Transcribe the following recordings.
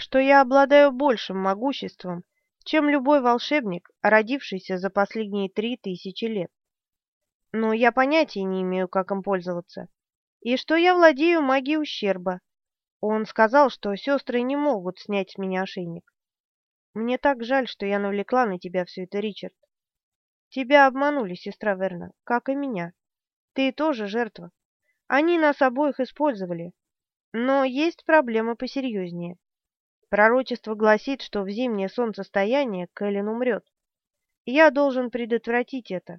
что я обладаю большим могуществом, чем любой волшебник, родившийся за последние три тысячи лет. Но я понятия не имею, как им пользоваться, и что я владею магией ущерба. Он сказал, что сестры не могут снять с меня ошейник. Мне так жаль, что я навлекла на тебя все это, Ричард. Тебя обманули, сестра Верна, как и меня. Ты тоже жертва. Они нас обоих использовали. Но есть проблема посерьезнее. Пророчество гласит, что в зимнее солнцестояние Кэлен умрет. Я должен предотвратить это.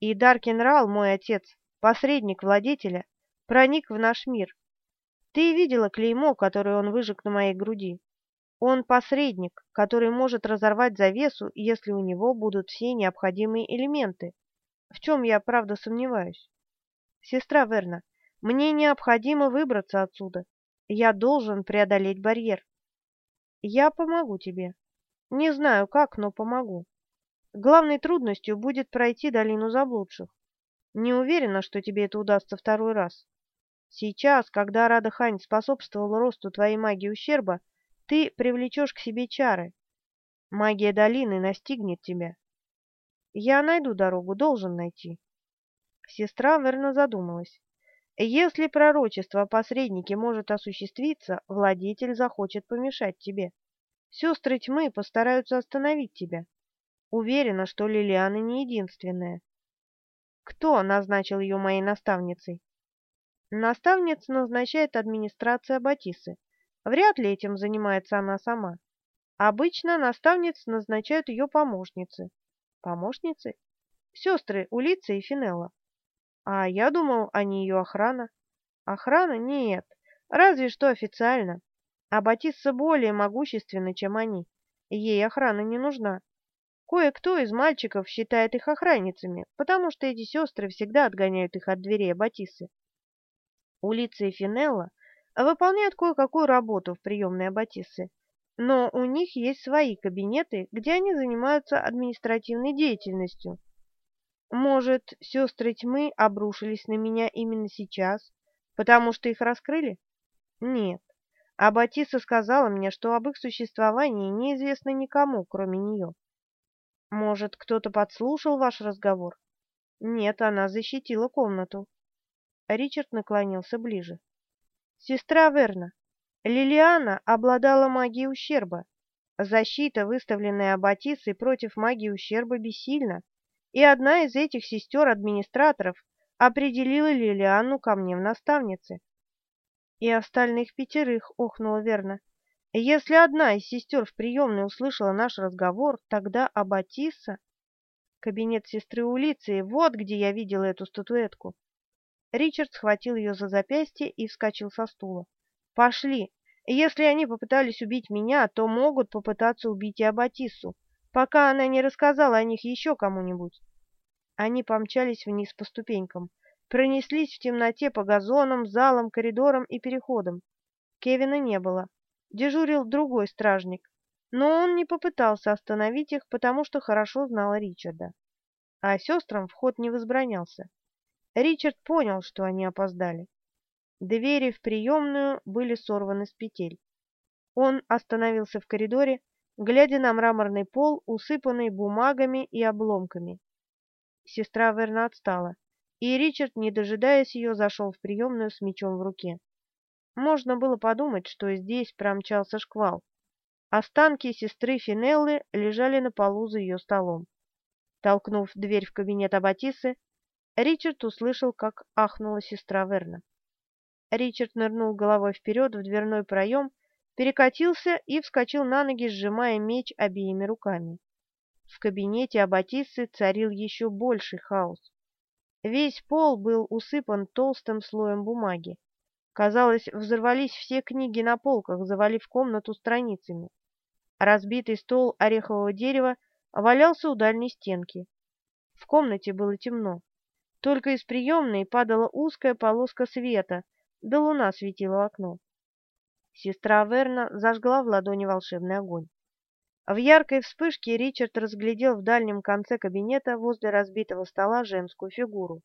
И Даркин Рал, мой отец, посредник владетеля, проник в наш мир. Ты видела клеймо, которое он выжег на моей груди? Он посредник, который может разорвать завесу, если у него будут все необходимые элементы, в чем я, правда, сомневаюсь. Сестра Верна, мне необходимо выбраться отсюда. Я должен преодолеть барьер. Я помогу тебе. Не знаю как, но помогу. Главной трудностью будет пройти долину заблудших. Не уверена, что тебе это удастся второй раз. Сейчас, когда Рада Хань способствовала росту твоей магии ущерба, ты привлечешь к себе чары. Магия долины настигнет тебя. Я найду дорогу, должен найти. Сестра верно задумалась. Если пророчество о посреднике может осуществиться, владетель захочет помешать тебе. Сестры тьмы постараются остановить тебя. Уверена, что Лилиана не единственная. Кто назначил ее моей наставницей? Наставниц назначает администрация Батисы. Вряд ли этим занимается она сама. Обычно наставниц назначают ее помощницы. Помощницы? Сестры Улица и Финелла. А я думал, они ее охрана. Охрана? Нет. Разве что официально. А Батисса более могущественна, чем они. Ей охрана не нужна. Кое-кто из мальчиков считает их охранницами, потому что эти сестры всегда отгоняют их от дверей Батиссы. Улица и Финелла выполняют кое-какую работу в приемной Аббатиссы, но у них есть свои кабинеты, где они занимаются административной деятельностью. Может, сестры тьмы обрушились на меня именно сейчас, потому что их раскрыли? Нет. Аббатиса сказала мне, что об их существовании неизвестно никому, кроме нее. Может, кто-то подслушал ваш разговор? Нет, она защитила комнату. Ричард наклонился ближе. Сестра Верна, Лилиана обладала магией ущерба. Защита, выставленная Аббатисой против магии ущерба, бессильна, и одна из этих сестер-администраторов определила Лилиану ко мне в наставнице. И остальных пятерых, охнула Верна. Если одна из сестер в приемной услышала наш разговор, тогда Аббатиса... Кабинет сестры Улиции, вот где я видела эту статуэтку. Ричард схватил ее за запястье и вскочил со стула. «Пошли! Если они попытались убить меня, то могут попытаться убить и Аббатиссу, пока она не рассказала о них еще кому-нибудь». Они помчались вниз по ступенькам, пронеслись в темноте по газонам, залам, коридорам и переходам. Кевина не было. Дежурил другой стражник, но он не попытался остановить их, потому что хорошо знал Ричарда. А сестрам вход не возбранялся. Ричард понял, что они опоздали. Двери в приемную были сорваны с петель. Он остановился в коридоре, глядя на мраморный пол, усыпанный бумагами и обломками. Сестра Верна отстала, и Ричард, не дожидаясь ее, зашел в приемную с мечом в руке. Можно было подумать, что здесь промчался шквал. Останки сестры Финеллы лежали на полу за ее столом. Толкнув дверь в кабинет Аббатисы, Ричард услышал, как ахнула сестра Верна. Ричард нырнул головой вперед в дверной проем, перекатился и вскочил на ноги, сжимая меч обеими руками. В кабинете Аббатиссы царил еще больший хаос. Весь пол был усыпан толстым слоем бумаги. Казалось, взорвались все книги на полках, завалив комнату страницами. Разбитый стол орехового дерева валялся у дальней стенки. В комнате было темно. Только из приемной падала узкая полоска света, да луна светила в окно. Сестра Верна зажгла в ладони волшебный огонь. В яркой вспышке Ричард разглядел в дальнем конце кабинета возле разбитого стола женскую фигуру.